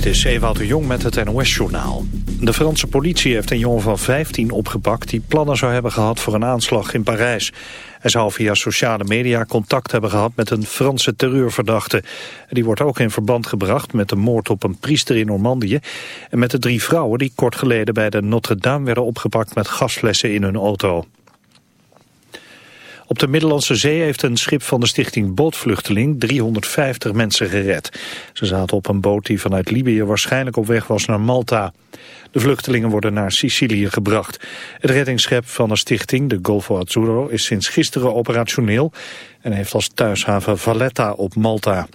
Dit is Ewout de Jong met het NOS-journaal. De Franse politie heeft een jongen van 15 opgepakt... die plannen zou hebben gehad voor een aanslag in Parijs. Hij zou via sociale media contact hebben gehad met een Franse terreurverdachte. Die wordt ook in verband gebracht met de moord op een priester in Normandië... en met de drie vrouwen die kort geleden bij de Notre-Dame werden opgepakt... met gasflessen in hun auto. Op de Middellandse Zee heeft een schip van de stichting Bootvluchteling 350 mensen gered. Ze zaten op een boot die vanuit Libië waarschijnlijk op weg was naar Malta. De vluchtelingen worden naar Sicilië gebracht. Het reddingsschip van de stichting, de Golfo Azzurro, is sinds gisteren operationeel... en heeft als thuishaven Valletta op Malta.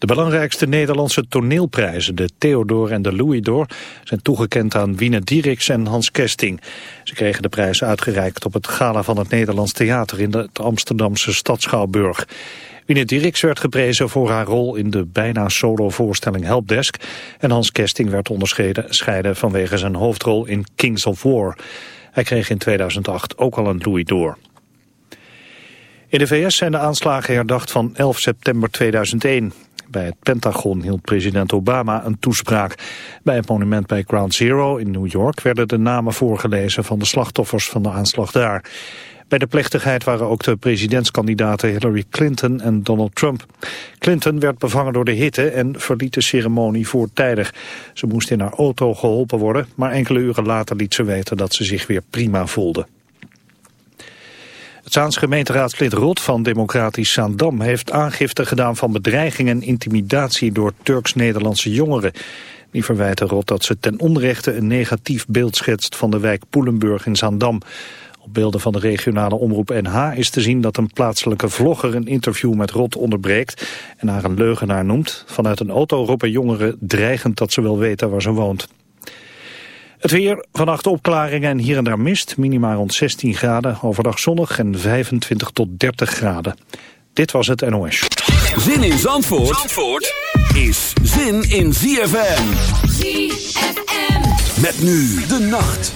De belangrijkste Nederlandse toneelprijzen, de Theodor en de Louis d'Or, zijn toegekend aan Wiene Dieriks en Hans Kesting. Ze kregen de prijs uitgereikt op het gala van het Nederlands Theater in het Amsterdamse Stadschouwburg. Wiene Dieriks werd geprezen voor haar rol in de bijna solo-voorstelling Helpdesk. En Hans Kesting werd onderscheiden vanwege zijn hoofdrol in Kings of War. Hij kreeg in 2008 ook al een Louis d'Or. In de VS zijn de aanslagen herdacht van 11 september 2001. Bij het Pentagon hield president Obama een toespraak. Bij het monument bij Ground Zero in New York werden de namen voorgelezen van de slachtoffers van de aanslag daar. Bij de plechtigheid waren ook de presidentskandidaten Hillary Clinton en Donald Trump. Clinton werd bevangen door de hitte en verliet de ceremonie voortijdig. Ze moest in haar auto geholpen worden, maar enkele uren later liet ze weten dat ze zich weer prima voelde. Het Zaans gemeenteraadslid Rot van Democratisch Zaandam heeft aangifte gedaan van bedreiging en intimidatie door Turks-Nederlandse jongeren. Die verwijten Rot dat ze ten onrechte een negatief beeld schetst van de wijk Poelenburg in Zaandam. Op beelden van de regionale omroep NH is te zien dat een plaatselijke vlogger een interview met Rot onderbreekt en haar een leugenaar noemt. Vanuit een auto roepen jongeren dreigend dat ze wel weten waar ze woont. Het weer, vannacht opklaringen en hier en daar mist. Minimaal rond 16 graden, overdag zonnig en 25 tot 30 graden. Dit was het NOS. Zin in Zandvoort, Zandvoort is zin in ZFM. ZFM. Met nu de nacht.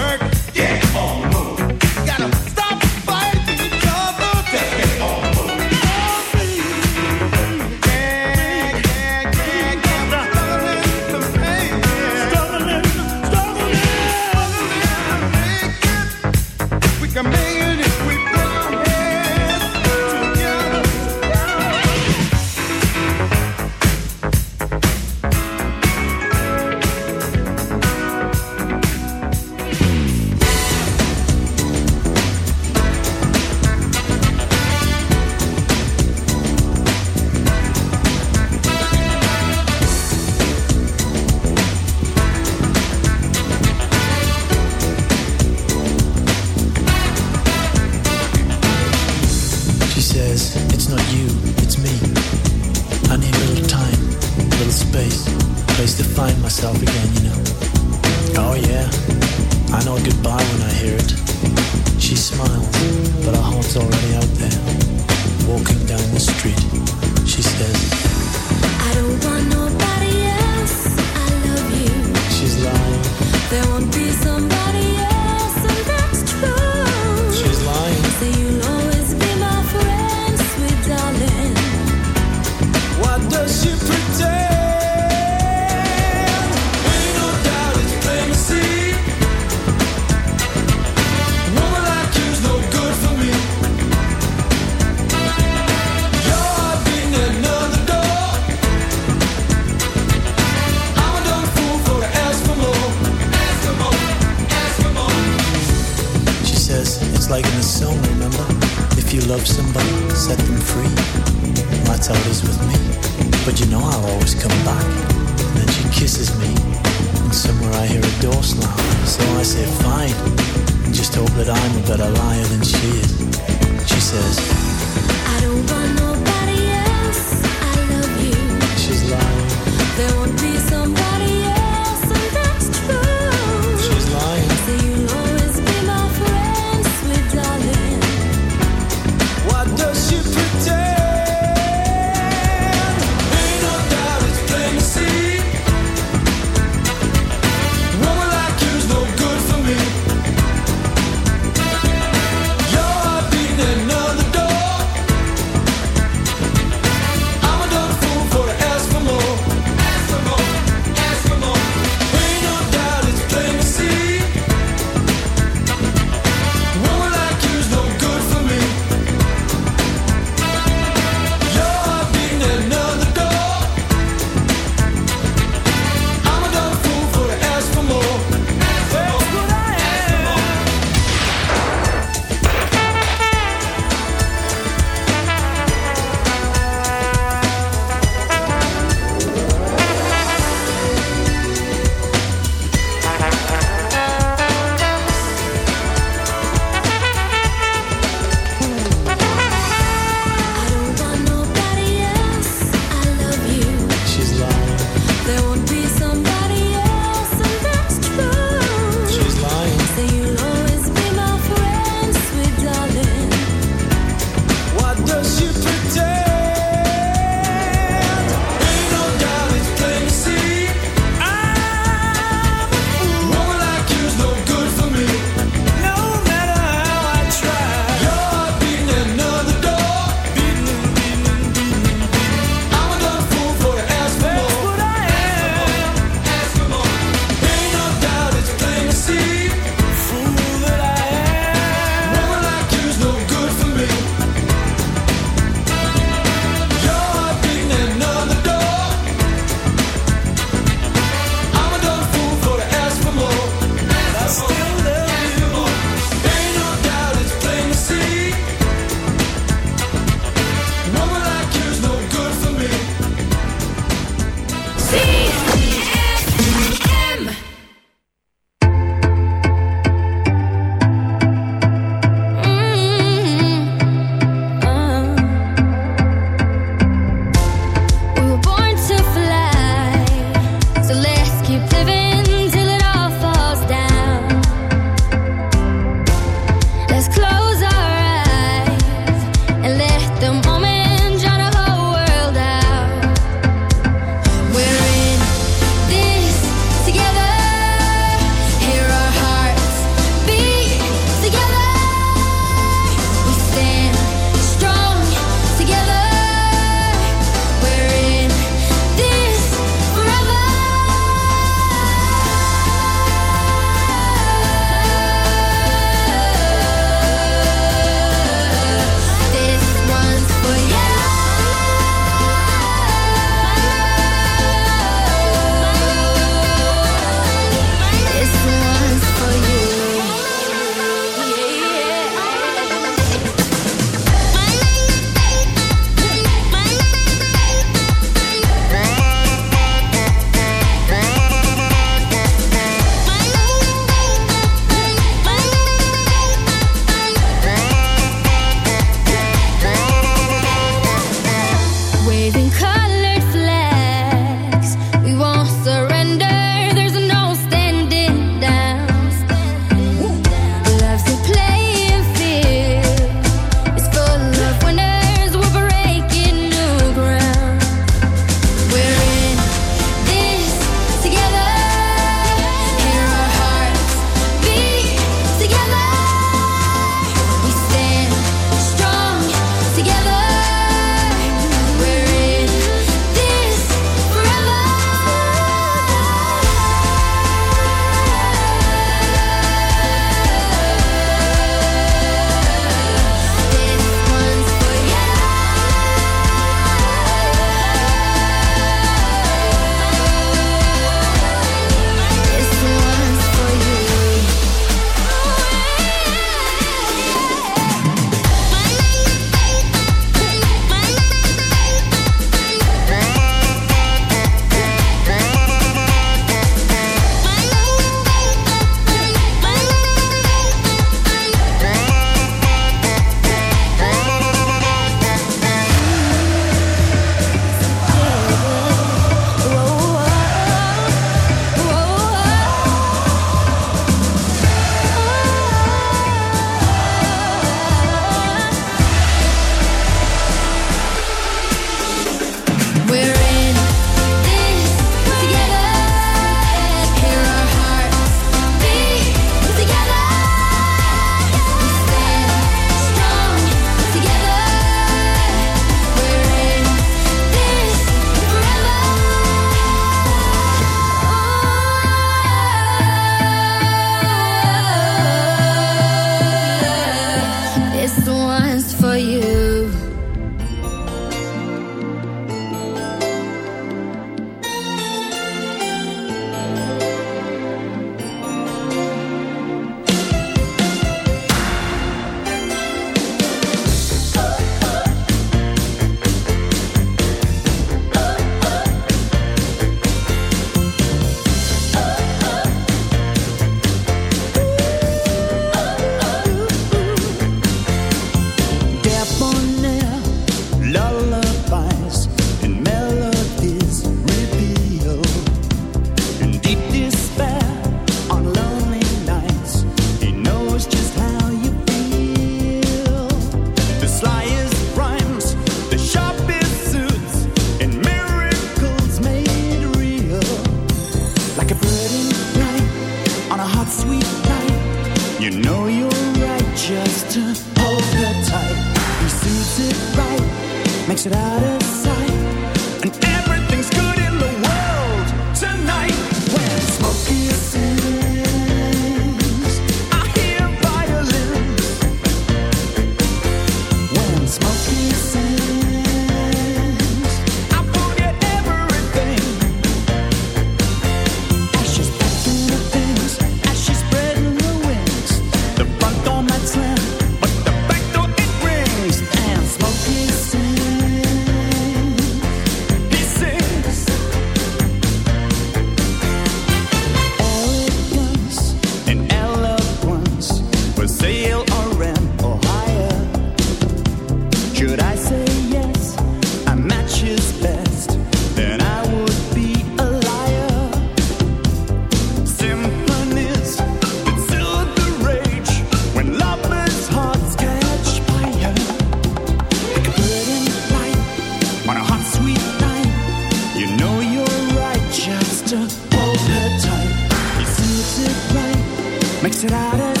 será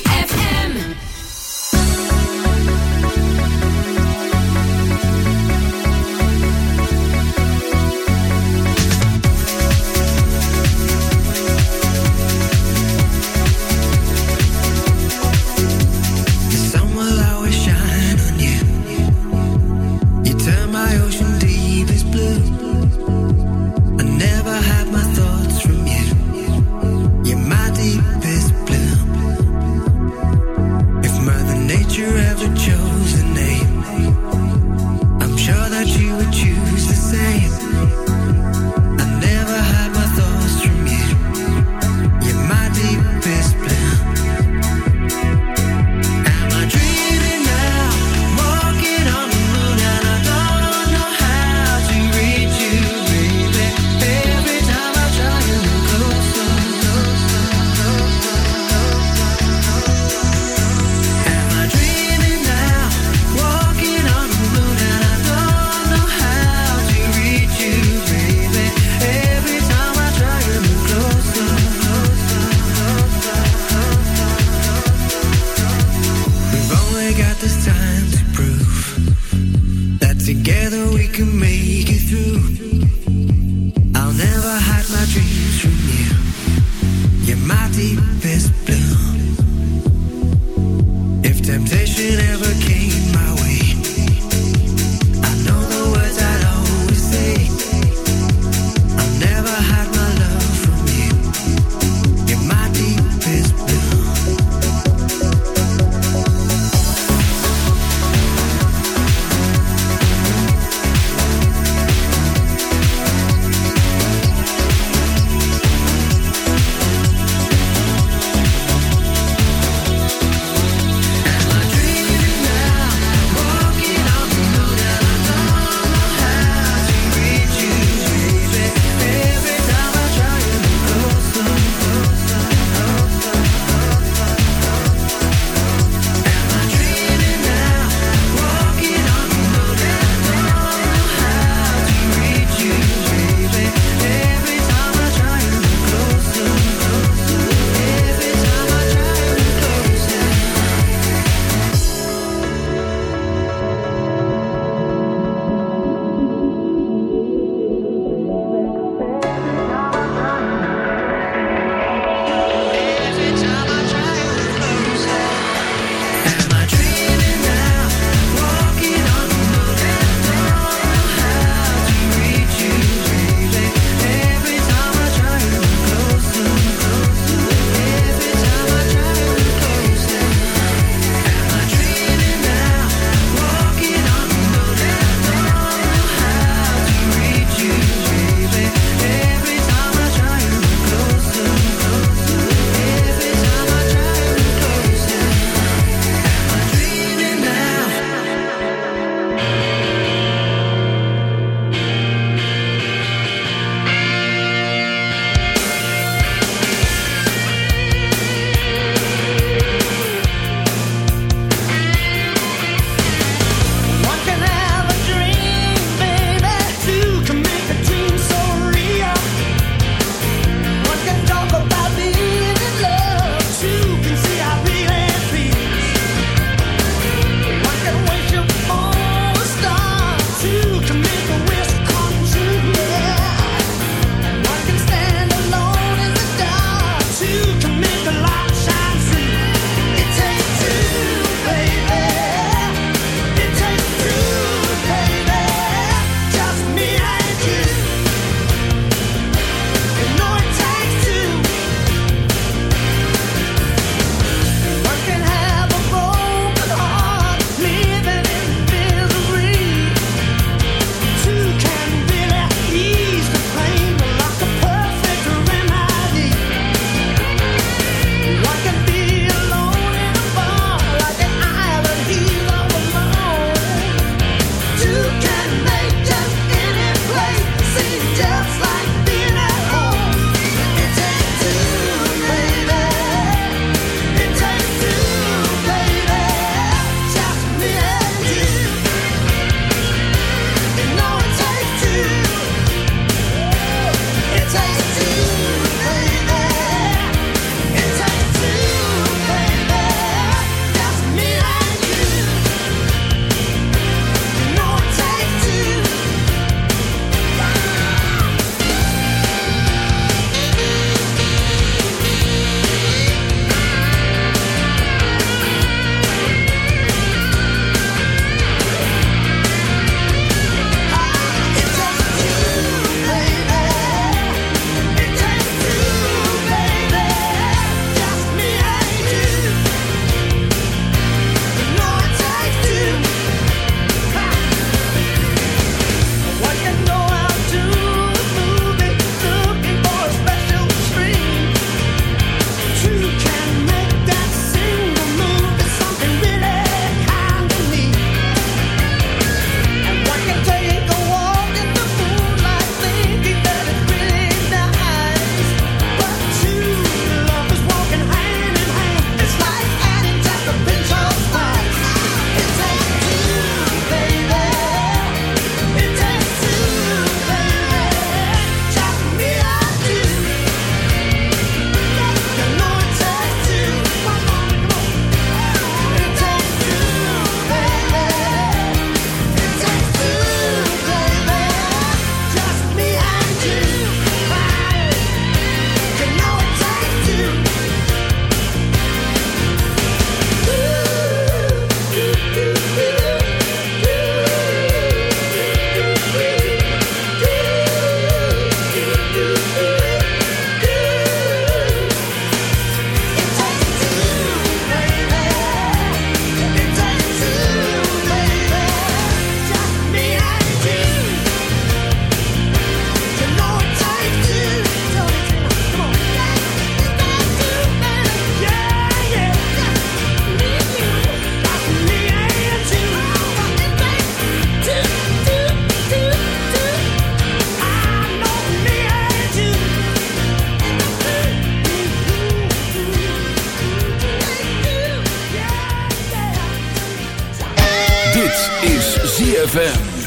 ZFM.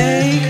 take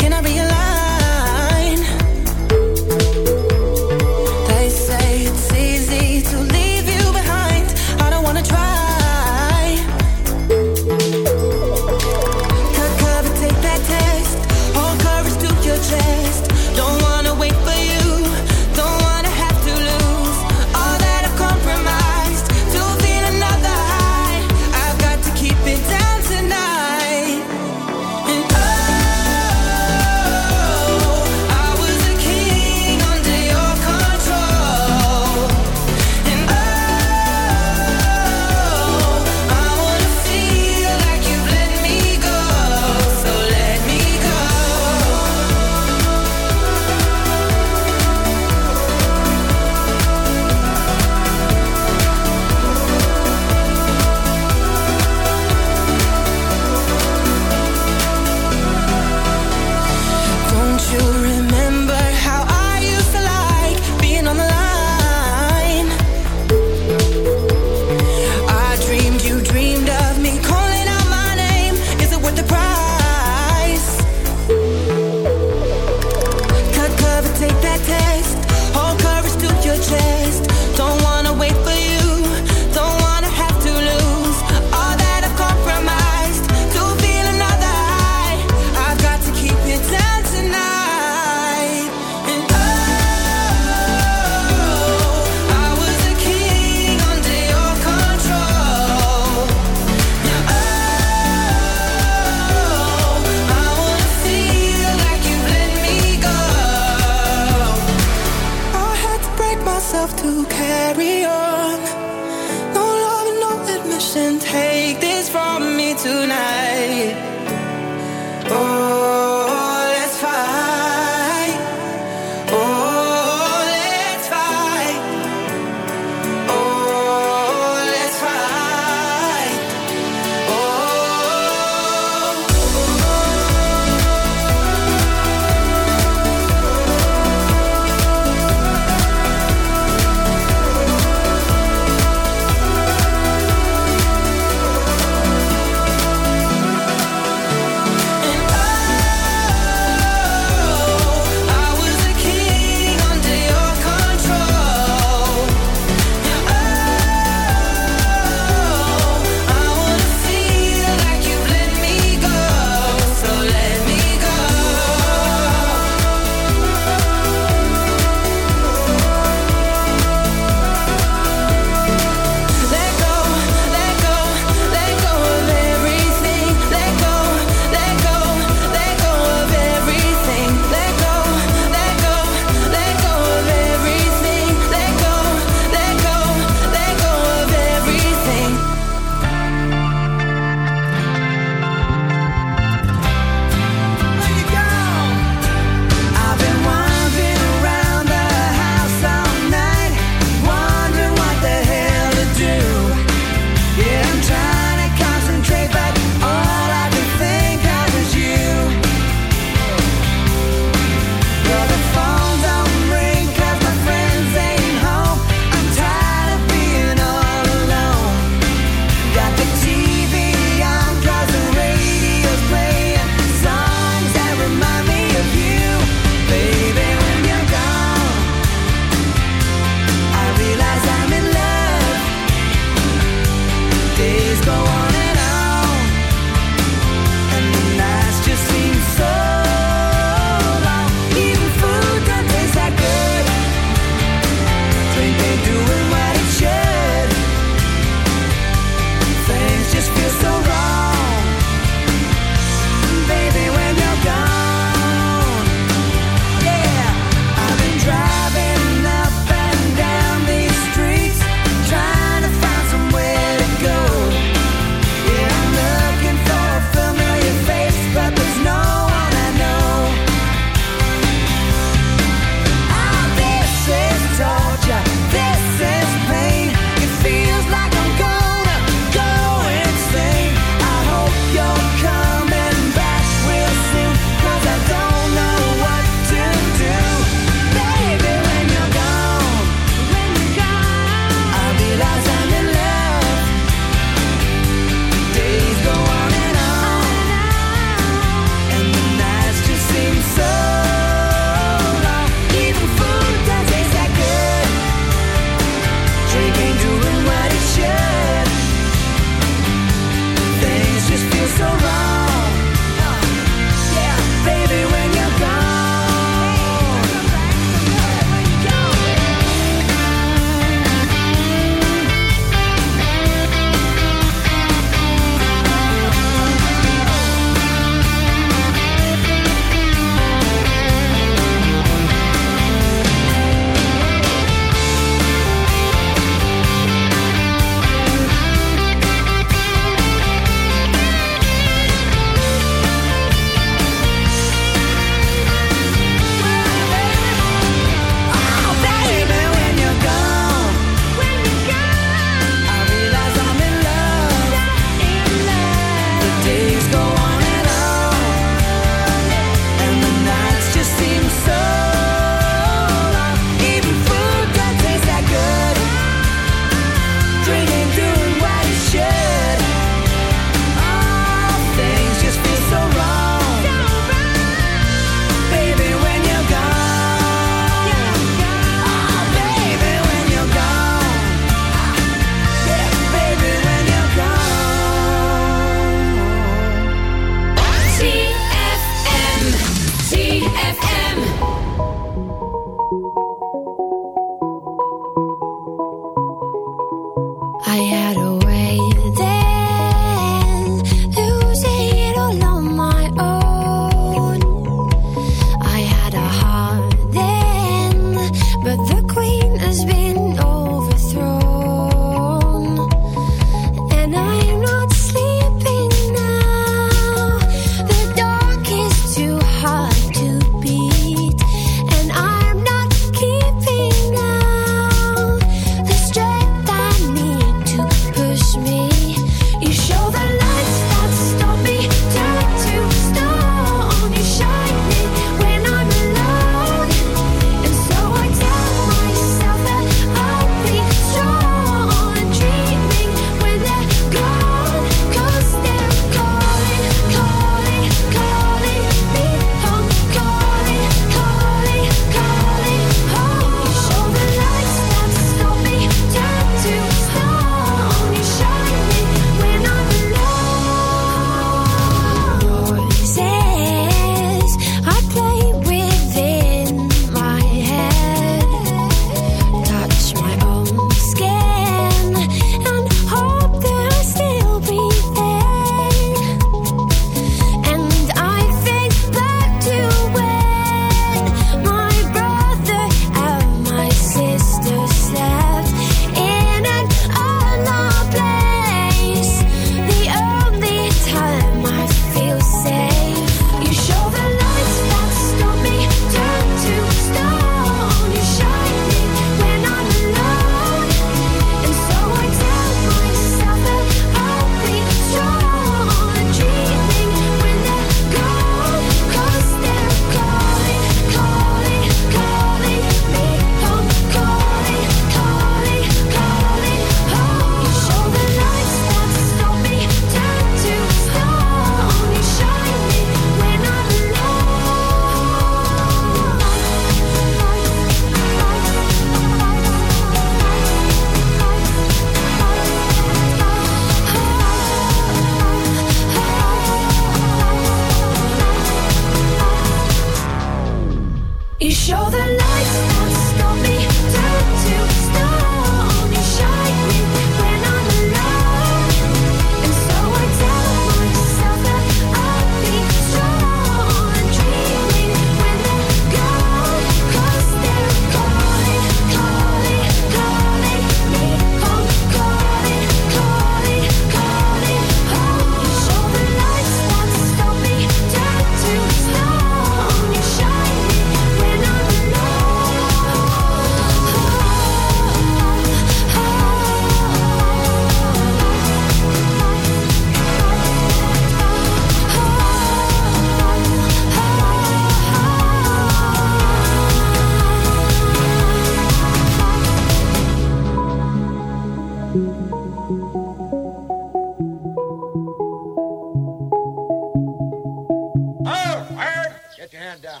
Your hand down.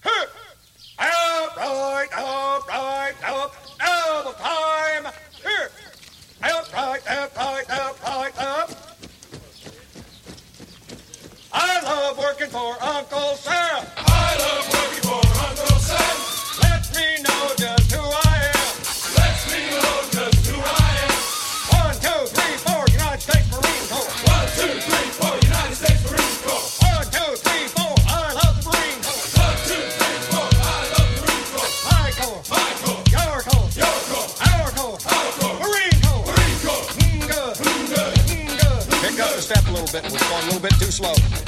Hup! Up, right, up, right, up, double time. Here. Up, right, up, right, up, right, up. I love working for Uncle Sam. I love working for Uncle Sam. Let me know just who I am. Let me know just who I am. One, two, three, four, United States Marine Corps. One, two, three. A little bit too slow.